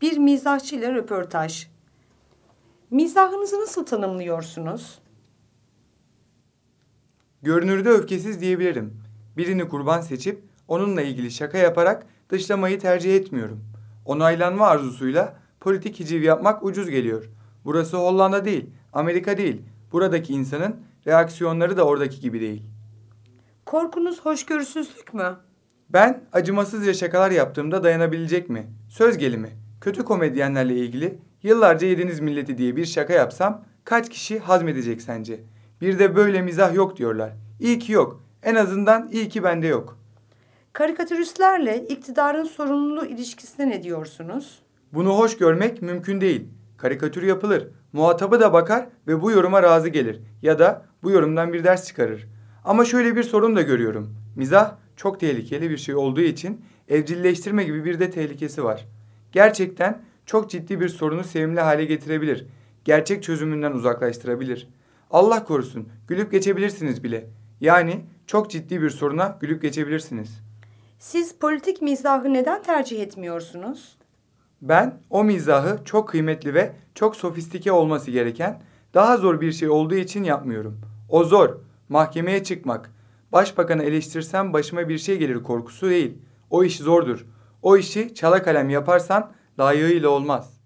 Bir mizahçı ile röportaj. Mizahınızı nasıl tanımlıyorsunuz? Görünürde öfkesiz diyebilirim. Birini kurban seçip onunla ilgili şaka yaparak dışlamayı tercih etmiyorum. Onaylanma arzusuyla politik hiciv yapmak ucuz geliyor. Burası Hollanda değil, Amerika değil. Buradaki insanın reaksiyonları da oradaki gibi değil. Korkunuz hoşgörüsüzlük mü? Ben acımasızca şakalar yaptığımda dayanabilecek mi? Söz gelimi. Kötü komedyenlerle ilgili yıllarca yediniz milleti diye bir şaka yapsam kaç kişi hazmedecek sence? Bir de böyle mizah yok diyorlar. İyi ki yok. En azından iyi ki bende yok. Karikatüristlerle iktidarın sorumluluğu ilişkisine ne diyorsunuz? Bunu hoş görmek mümkün değil. Karikatür yapılır. Muhatabı da bakar ve bu yoruma razı gelir. Ya da bu yorumdan bir ders çıkarır. Ama şöyle bir sorun da görüyorum. Mizah çok tehlikeli bir şey olduğu için evcilleştirme gibi bir de tehlikesi var. Gerçekten çok ciddi bir sorunu sevimli hale getirebilir. Gerçek çözümünden uzaklaştırabilir. Allah korusun gülüp geçebilirsiniz bile. Yani çok ciddi bir soruna gülüp geçebilirsiniz. Siz politik mizahı neden tercih etmiyorsunuz? Ben o mizahı çok kıymetli ve çok sofistike olması gereken daha zor bir şey olduğu için yapmıyorum. O zor. Mahkemeye çıkmak. Başbakanı eleştirsem başıma bir şey gelir korkusu değil. O iş zordur. O işi çala kalem yaparsan layığıyla olmaz.